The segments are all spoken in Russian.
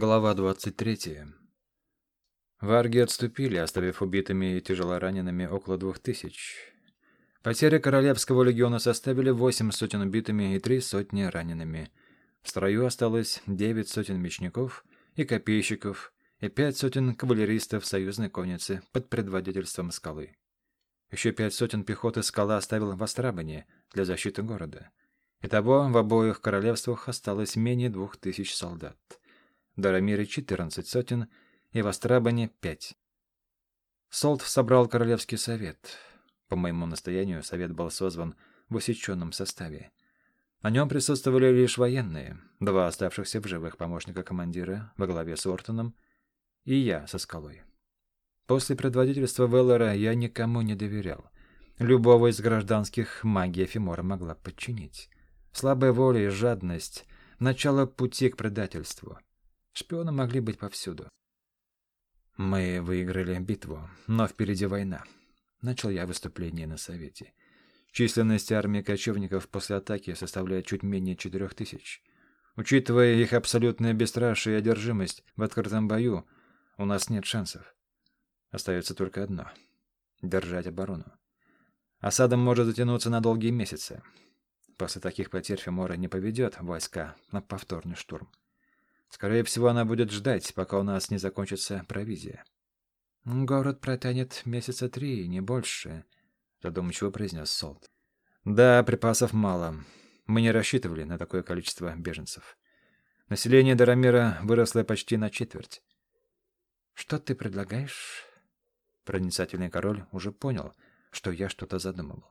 Глава 23. Варги отступили, оставив убитыми и тяжелоранеными около двух тысяч. Потери Королевского легиона составили восемь сотен убитыми и три сотни ранеными. В строю осталось девять сотен мечников и копейщиков и пять сотен кавалеристов союзной конницы под предводительством скалы. Еще пять сотен пехоты скала оставил в Астрабане для защиты города. Итого в обоих королевствах осталось менее двух тысяч солдат. Дарамире 14 сотен и в Астрабане 5. Солт собрал Королевский совет. По моему настоянию, совет был созван в усеченном составе. На нем присутствовали лишь военные, два оставшихся в живых помощника командира во главе с Ортоном и я со скалой. После предводительства Веллера я никому не доверял. Любого из гражданских магия Фимора могла подчинить. Слабая воля и жадность — начало пути к предательству. Шпионы могли быть повсюду. Мы выиграли битву, но впереди война. Начал я выступление на совете. Численность армии кочевников после атаки составляет чуть менее четырех тысяч. Учитывая их абсолютное бесстрашие и одержимость в открытом бою, у нас нет шансов. Остается только одно — держать оборону. Осада может затянуться на долгие месяцы. После таких потерь Фимора не поведет войска на повторный штурм. Скорее всего, она будет ждать, пока у нас не закончится провизия. «Город протянет месяца три, не больше», — задумчиво произнес Солт. «Да, припасов мало. Мы не рассчитывали на такое количество беженцев. Население Дарамира выросло почти на четверть». «Что ты предлагаешь?» Проницательный король уже понял, что я что-то задумывал.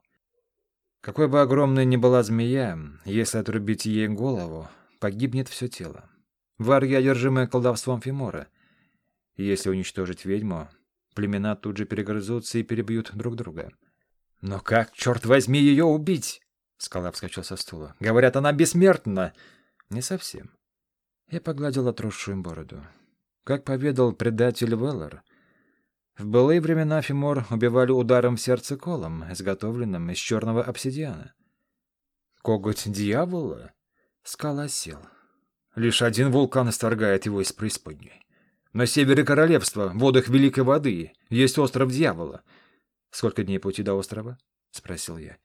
Какой бы огромной ни была змея, если отрубить ей голову, погибнет все тело. Варги, одержимые колдовством Фимора. Если уничтожить ведьму, племена тут же перегрызутся и перебьют друг друга. «Но как, черт возьми, ее убить?» Скала вскочил со стула. «Говорят, она бессмертна!» «Не совсем». Я погладил отросшую бороду. Как поведал предатель Веллар, в былые времена Фимор убивали ударом в сердце колом, изготовленным из черного обсидиана. «Коготь дьявола?» Скала сел. Лишь один вулкан исторгает его из преисподней. На севере королевства, в водах Великой Воды, есть остров Дьявола. Сколько дней пути до острова? — спросил я.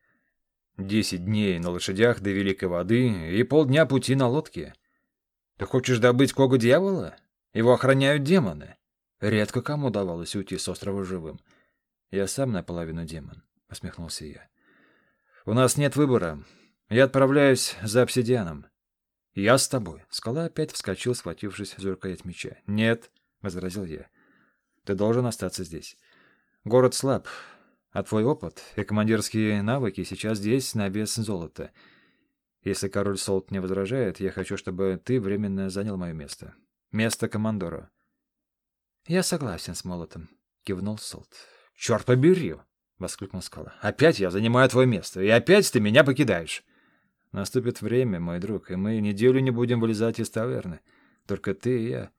Десять дней на лошадях до Великой Воды и полдня пути на лодке. Ты хочешь добыть кого дьявола? Его охраняют демоны. Редко кому удавалось уйти с острова живым. Я сам наполовину демон, — посмехнулся я. У нас нет выбора. Я отправляюсь за обсидианом. «Я с тобой». Скала опять вскочил, схватившись за рукоять меча. «Нет», — возразил я. «Ты должен остаться здесь. Город слаб, а твой опыт и командирские навыки сейчас здесь на вес золота. Если король Солт не возражает, я хочу, чтобы ты временно занял мое место. Место командора». «Я согласен с молотом», — кивнул Солт. «Черт побери!» — воскликнул Скала. «Опять я занимаю твое место, и опять ты меня покидаешь!» Наступит время, мой друг, и мы неделю не будем вылезать из таверны. Только ты и я.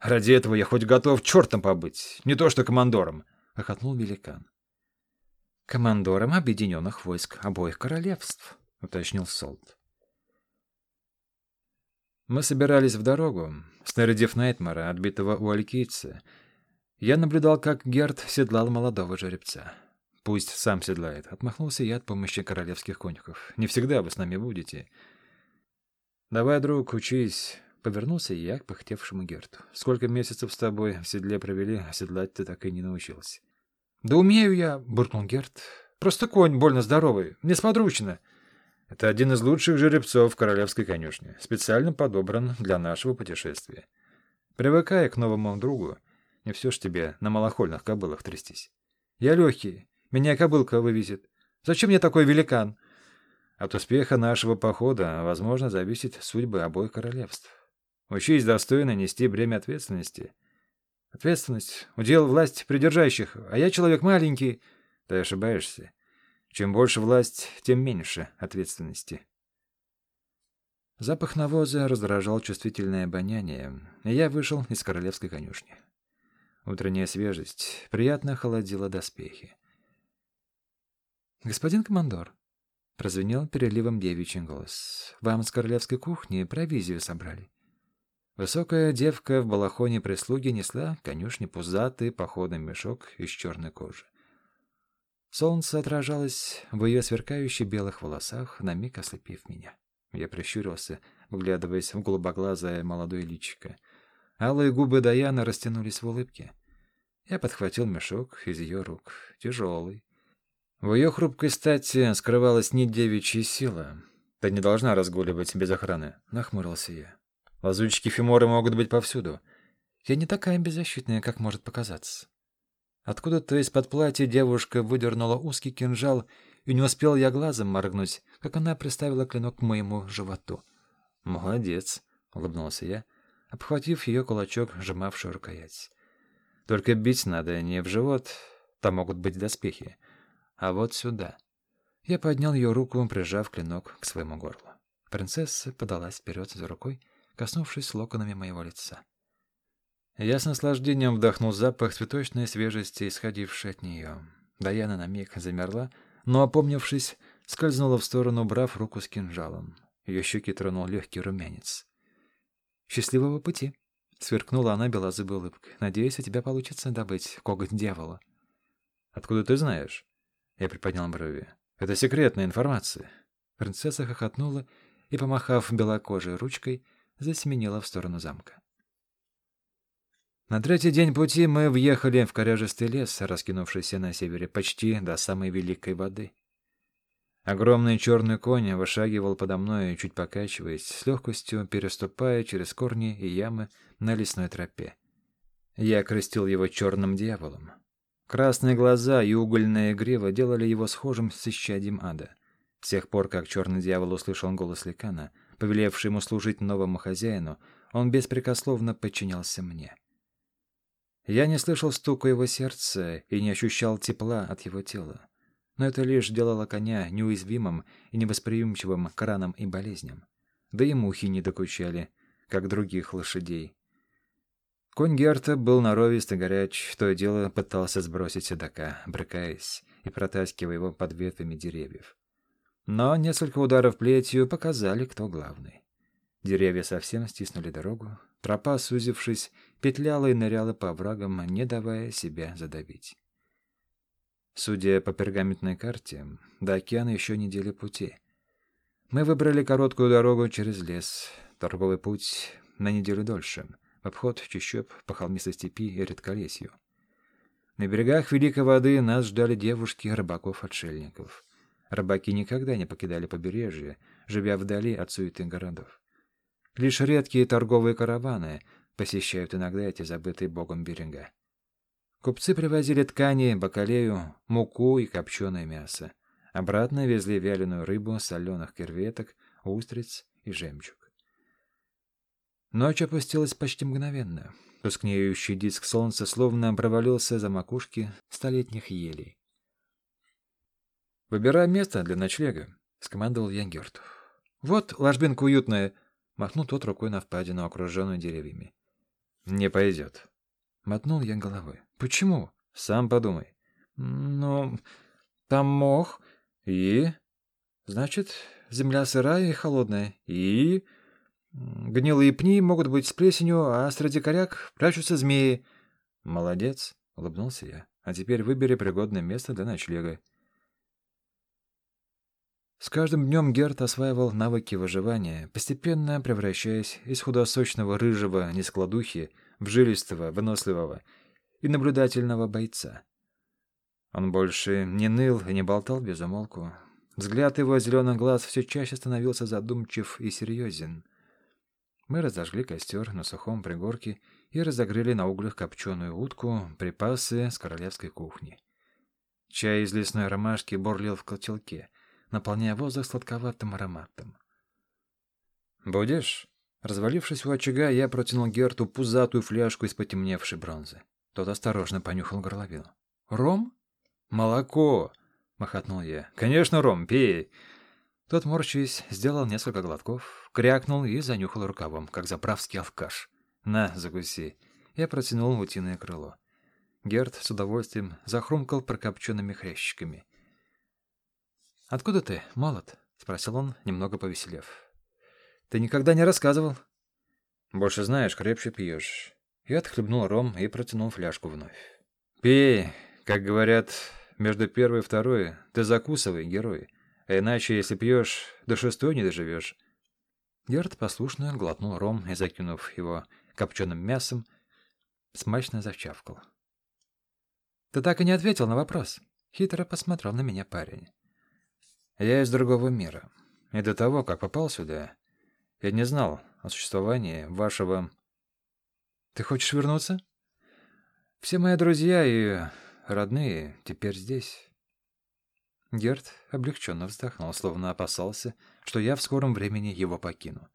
Ради этого я хоть готов чертом побыть, не то что командором, — хохотнул великан. Командором объединенных войск обоих королевств, — уточнил Солт. Мы собирались в дорогу, снарядив Найтмара, отбитого у Алькийца. Я наблюдал, как Герд седлал молодого жеребца. Пусть сам седлает. Отмахнулся я от помощи королевских конюхов. Не всегда вы с нами будете. Давай, друг, учись. Повернулся я к пыхтевшему Герту. Сколько месяцев с тобой в седле провели, а седлать ты так и не научился. Да умею я, буркнул Герт. Просто конь больно здоровый, несподручно. Это один из лучших жеребцов в королевской конюшне, специально подобран для нашего путешествия. Привыкая к новому другу, не все ж тебе на малохольных кобылах трястись. Я легкий, меня кобылка вывезет. Зачем мне такой великан? От успеха нашего похода, возможно, зависит судьба обоих королевств. Учись достойно нести бремя ответственности. Ответственность — удел власть придержащих, а я человек маленький. Ты ошибаешься. Чем больше власть, тем меньше ответственности. Запах навоза раздражал чувствительное обоняние, и я вышел из королевской конюшни. Утренняя свежесть приятно холодила доспехи. «Господин командор», — прозвенел переливом девичий голос, — «вам с королевской кухни провизию собрали». Высокая девка в балахоне прислуги несла конюшне пузатый походный мешок из черной кожи. Солнце отражалось в ее сверкающих белых волосах, на миг ослепив меня. Я прищурился, вглядываясь в голубоглазое молодое личико. Алые губы Даяны растянулись в улыбке. Я подхватил мешок из ее рук, тяжелый. В ее хрупкой стати скрывалась не девичья сила. Ты не должна разгуливать без охраны, — нахмурился я. Лазутчики Фиморы могут быть повсюду. Я не такая беззащитная, как может показаться. Откуда-то из-под платья девушка выдернула узкий кинжал, и не успел я глазом моргнуть, как она приставила клинок к моему животу. «Молодец», — улыбнулся я, обхватив ее кулачок, сжимавший рукоять. «Только бить надо не в живот, там могут быть доспехи, а вот сюда». Я поднял ее руку, прижав клинок к своему горлу. Принцесса подалась вперед за рукой, коснувшись локонами моего лица. Я с наслаждением вдохнул запах цветочной свежести, исходившей от нее. Даяна на миг замерла, но, опомнившись, скользнула в сторону, брав руку с кинжалом. Ее щеки тронул легкий румянец. «Счастливого пути!» — сверкнула она белозубой улыбкой. «Надеюсь, у тебя получится добыть коготь дьявола». «Откуда ты знаешь?» Я приподнял брови. «Это секретная информация». Принцесса хохотнула и, помахав белокожей ручкой, засеменила в сторону замка. На третий день пути мы въехали в коряжистый лес, раскинувшийся на севере почти до самой великой воды. Огромный черный конь вышагивал подо мной, чуть покачиваясь, с легкостью переступая через корни и ямы на лесной тропе. Я крестил его черным дьяволом. Красные глаза и угольная грива делали его схожим с исчадием ада. С тех пор, как черный дьявол услышал голос Ликана, повелевший ему служить новому хозяину, он беспрекословно подчинялся мне. Я не слышал стука его сердца и не ощущал тепла от его тела. Но это лишь делало коня неуязвимым и невосприимчивым к ранам и болезням. Да и мухи не докучали, как других лошадей. Конь Герта был норовист и горяч, то и дело пытался сбросить седока, брыкаясь и протаскивая его под ветвями деревьев. Но несколько ударов плетью показали, кто главный. Деревья совсем стиснули дорогу, тропа, сузившись, петляла и ныряла по оврагам, не давая себя задавить. Судя по пергаментной карте, до океана еще недели пути. Мы выбрали короткую дорогу через лес, торговый путь на неделю дольше, обход чащоб по холмистой степи и редколесью. На берегах Великой воды нас ждали девушки рыбаков-отшельников — Рыбаки никогда не покидали побережье, живя вдали от суеты городов. Лишь редкие торговые караваны посещают иногда эти забытые богом берега. Купцы привозили ткани, бакалею, муку и копченое мясо. Обратно везли вяленую рыбу, соленых креветок, устриц и жемчуг. Ночь опустилась почти мгновенно. Тускнеющий диск солнца словно провалился за макушки столетних елей. «Выбирай место для ночлега», — скомандовал Янгерт. «Вот ложбинка уютная», — махнул тот рукой на впадину, окруженную деревьями. «Не пойдет». Мотнул я головой. «Почему?» «Сам подумай». «Ну, там мох и...» «Значит, земля сырая и холодная. И...» «Гнилые пни могут быть с плесенью, а среди коряк прячутся змеи». «Молодец», — улыбнулся я. «А теперь выбери пригодное место для ночлега». С каждым днем Герт осваивал навыки выживания, постепенно превращаясь из худосочного рыжего нескладухи в жилистого, выносливого и наблюдательного бойца. Он больше не ныл и не болтал без умолку. Взгляд его зеленых глаз все чаще становился задумчив и серьезен. Мы разожгли костер на сухом пригорке и разогрели на углях копченую утку, припасы с королевской кухни. Чай из лесной ромашки бурлил в котелке — наполняя воздух сладковатым ароматом. «Будешь?» Развалившись у очага, я протянул Герту пузатую фляжку из потемневшей бронзы. Тот осторожно понюхал горловину. «Ром?» «Молоко!» — махотнул я. «Конечно, ром, пей!» Тот, морщись, сделал несколько глотков, крякнул и занюхал рукавом, как заправский алкаш. «На, закуси!» Я протянул утиное крыло. Герт с удовольствием захрумкал прокопченными хрящиками. «Откуда ты, молод?» — спросил он, немного повеселев. «Ты никогда не рассказывал». Больше знаешь, крепче пьешь. Я отхлебнул ром и протянул фляжку вновь. Пей, как говорят, между первой и второй ты закусывай, герой. А иначе, если пьешь, до шестой не доживешь. Герд послушно глотнул ром и, закинув его копченым мясом, смачно зачавкал. «Ты так и не ответил на вопрос», — хитро посмотрел на меня парень. «Я из другого мира. И до того, как попал сюда, я не знал о существовании вашего...» «Ты хочешь вернуться?» «Все мои друзья и родные теперь здесь». Герд облегченно вздохнул, словно опасался, что я в скором времени его покину.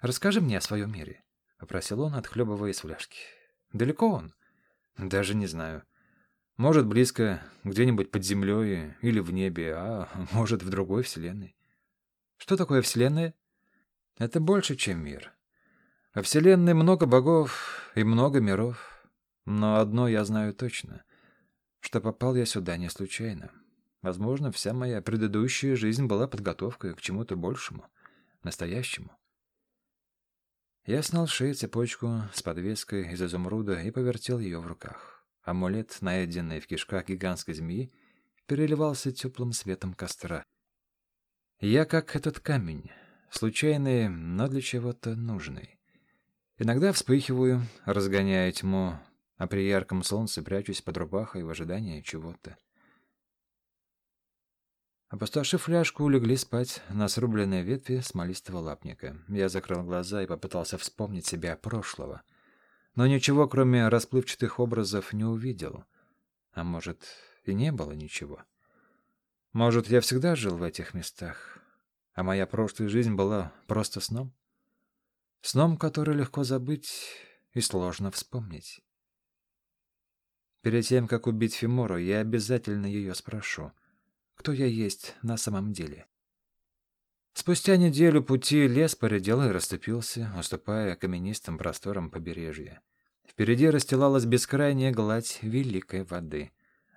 «Расскажи мне о своем мире», — попросил он, отхлебывая из фляжки. «Далеко он?» «Даже не знаю. Может, близко, где-нибудь под землей или в небе, а может, в другой вселенной». «Что такое вселенная?» «Это больше, чем мир. Во вселенной много богов и много миров. Но одно я знаю точно, что попал я сюда не случайно». Возможно, вся моя предыдущая жизнь была подготовкой к чему-то большему, настоящему. Я снял с цепочку с подвеской из изумруда и повертел ее в руках. Амулет, найденный в кишках гигантской змеи, переливался теплым светом костра. Я как этот камень, случайный, но для чего-то нужный. Иногда вспыхиваю, разгоняя тьму, а при ярком солнце прячусь под рубахой в ожидании чего-то. Опустошив фляжку, улегли спать на срубленной ветви смолистого лапника. Я закрыл глаза и попытался вспомнить себя прошлого. Но ничего, кроме расплывчатых образов, не увидел. А может, и не было ничего. Может, я всегда жил в этих местах, а моя прошлая жизнь была просто сном? Сном, который легко забыть и сложно вспомнить. Перед тем, как убить Фимору, я обязательно ее спрошу — кто я есть на самом деле. Спустя неделю пути лес поредел и расступился, уступая каменистым просторам побережья. Впереди расстилалась бескрайняя гладь великой воды.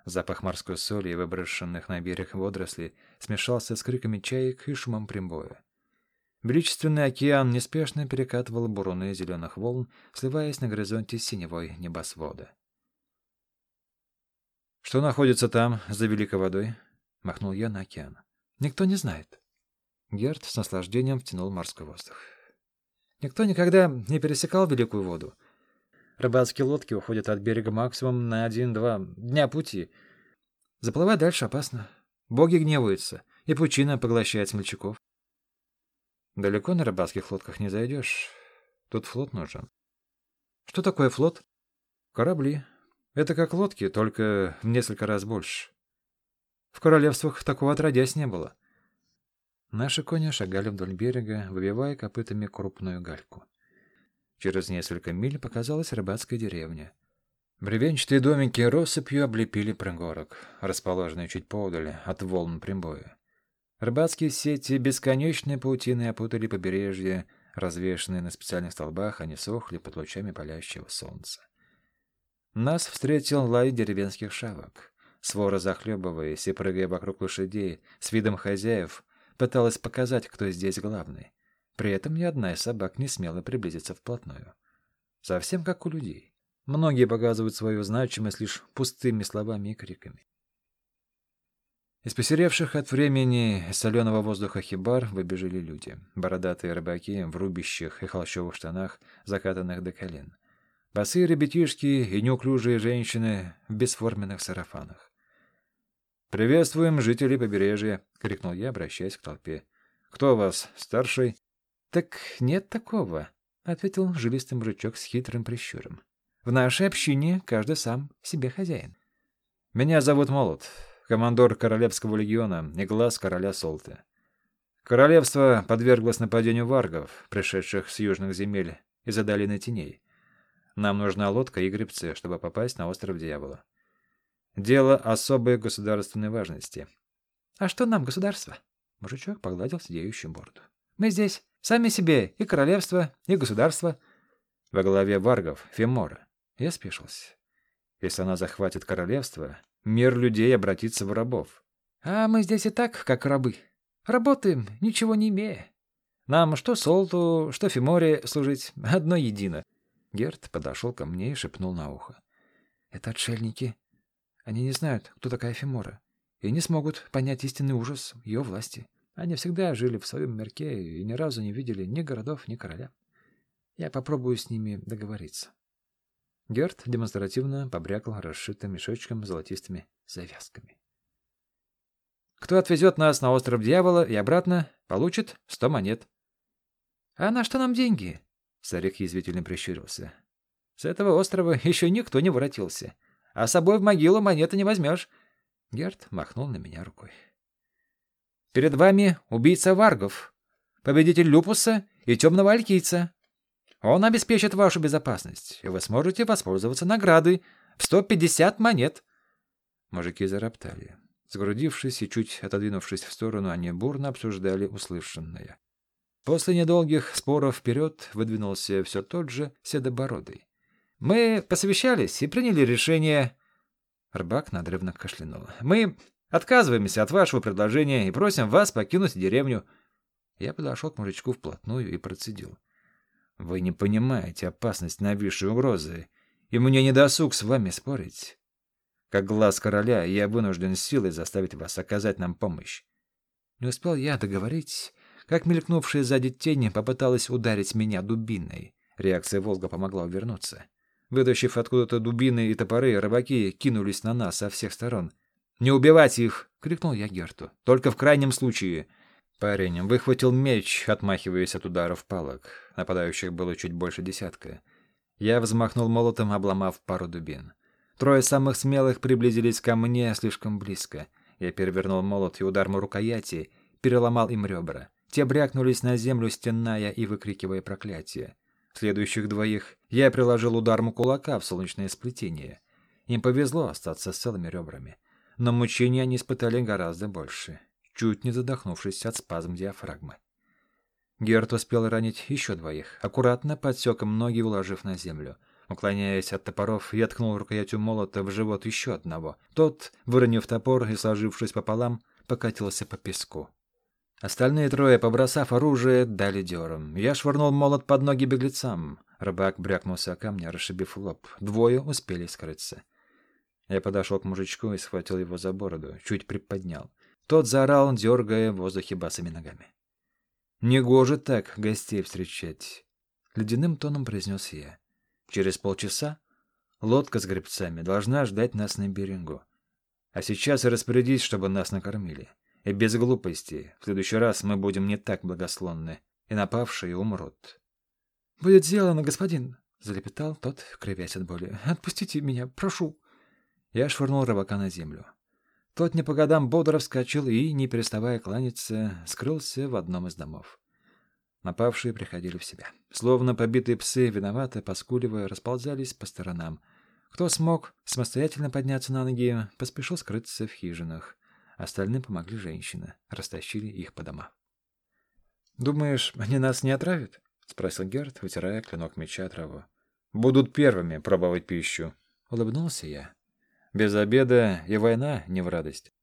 Запах морской соли и выброшенных на берег водорослей смешался с криками чаек и шумом прибоя. Величественный океан неспешно перекатывал буруны зеленых волн, сливаясь на горизонте синевой небосвода. «Что находится там, за великой водой?» — махнул я на океан. «Никто не знает». Герд с наслаждением втянул морской воздух. «Никто никогда не пересекал Великую воду. Рыбацкие лодки уходят от берега максимум на один-два дня пути. Заплывать дальше опасно. Боги гневаются, и пучина поглощает смельчаков. Далеко на рыбацких лодках не зайдешь. Тут флот нужен. Что такое флот? Корабли. Это как лодки, только в несколько раз больше. В королевствах такого отродясь не было. Наши кони шагали вдоль берега, выбивая копытами крупную гальку. Через несколько миль показалась рыбацкая деревня. Бревенчатые домики россыпью облепили пригорок, расположенный чуть поодаль от волн прибоя. Рыбацкие сети бесконечной паутины опутали побережье, развешанные на специальных столбах, они сохли под лучами палящего солнца. Нас встретил лай деревенских шавок. Свора, захлебываясь и прыгая вокруг лошадей, с видом хозяев, пыталась показать, кто здесь главный. При этом ни одна из собак не смела приблизиться вплотную. Совсем как у людей. Многие показывают свою значимость лишь пустыми словами и криками. Из посеревших от времени соленого воздуха хибар выбежали люди. Бородатые рыбаки в рубящих и холщовых штанах, закатанных до колен. Босые ребятишки и неуклюжие женщины в бесформенных сарафанах. «Приветствуем жителей побережья!» — крикнул я, обращаясь к толпе. «Кто у вас, старший?» «Так нет такого», — ответил жилистый мужичок с хитрым прищуром. «В нашей общине каждый сам себе хозяин». «Меня зовут Молот, командор Королевского легиона и глаз короля Солты. Королевство подверглось нападению варгов, пришедших с южных земель из-за долины теней. Нам нужна лодка и гребцы, чтобы попасть на остров Дьявола. Дело особой государственной важности. А что нам, государство? Мужичок погладил сидеющую бороду. Мы здесь сами себе и королевство, и государство. Во главе варгов Фемора. Я спешился. Если она захватит королевство, мир людей обратится в рабов. А мы здесь и так, как рабы. Работаем, ничего не имея. Нам что Солту, что Фиморе служить одно едино. Герт подошел ко мне и шепнул на ухо. — Это отшельники. Они не знают, кто такая Фимора, и не смогут понять истинный ужас ее власти. Они всегда жили в своем мирке и ни разу не видели ни городов, ни короля. Я попробую с ними договориться. Герт демонстративно побрякал расшитым мешочком золотистыми завязками. Кто отвезет нас на остров Дьявола и обратно, получит сто монет. — А на что нам деньги? Старик язвительно прищурился. С этого острова еще никто не воротился. А с собой в могилу монеты не возьмешь. Герт махнул на меня рукой. Перед вами убийца Варгов, победитель Люпуса и темного Алькийца. Он обеспечит вашу безопасность, и вы сможете воспользоваться наградой в 150 монет. Мужики зароптали. Сгрудившись и чуть отодвинувшись в сторону, они бурно обсуждали услышанное. После недолгих споров вперед выдвинулся все тот же Седобородый. «Мы посовещались и приняли решение...» Рыбак надрывно кашлянул. «Мы отказываемся от вашего предложения и просим вас покинуть деревню». Я подошел к мужичку вплотную и процедил. «Вы не понимаете опасность нависшей угрозы, и мне не досуг с вами спорить. Как глаз короля, я вынужден силой заставить вас оказать нам помощь». Не успел я договорить как мелькнувшая сзади тень попыталась ударить меня дубиной. Реакция Волга помогла увернуться. Вытащив откуда-то дубины и топоры, рыбаки кинулись на нас со всех сторон. «Не убивать их!» — крикнул я Герту. «Только в крайнем случае!» Парень выхватил меч, отмахиваясь от ударов палок. Нападающих было чуть больше десятка. Я взмахнул молотом, обломав пару дубин. Трое самых смелых приблизились ко мне слишком близко. Я перевернул молот и ударом рукояти переломал им ребра. Те брякнулись на землю, стеная и выкрикивая проклятие. Следующих двоих я приложил ударом кулака в солнечное сплетение. Им повезло остаться с целыми ребрами. Но мучения они испытали гораздо больше, чуть не задохнувшись от спазм диафрагмы. Герт успел ранить еще двоих, аккуратно подсек им ноги, уложив на землю. Уклоняясь от топоров, я ткнул рукоятью молота в живот еще одного. Тот, выронив топор и сложившись пополам, покатился по песку. Остальные трое, побросав оружие, дали дёром. Я швырнул молот под ноги беглецам. Рыбак брякнулся о камни, расшибив лоб. Двое успели скрыться. Я подошел к мужичку и схватил его за бороду, чуть приподнял. Тот заорал, дергая в воздухе босыми ногами. «Негоже так гостей встречать!» Ледяным тоном произнес я. «Через полчаса лодка с гребцами должна ждать нас на берегу. А сейчас распорядись, чтобы нас накормили. И без глупости. В следующий раз мы будем не так благословны, и напавшие умрут. — Будет сделано, господин, — залепетал тот, кривясь от боли. — Отпустите меня, прошу. Я швырнул рыбака на землю. Тот не по годам бодро вскочил и, не переставая кланяться, скрылся в одном из домов. Напавшие приходили в себя. Словно побитые псы, виновато, поскуливая, расползались по сторонам. Кто смог самостоятельно подняться на ноги, поспешил скрыться в хижинах. Остальным помогли женщины, растащили их по домам. «Думаешь, они нас не отравят?» — спросил Герд, вытирая клинок меча траву. «Будут первыми пробовать пищу», — улыбнулся я. «Без обеда и война не в радость».